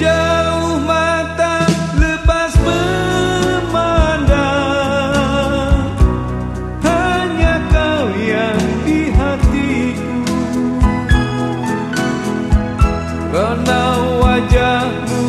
jauh mata lepas memandang Hanya kau yang di hatiku. Karena wajahmu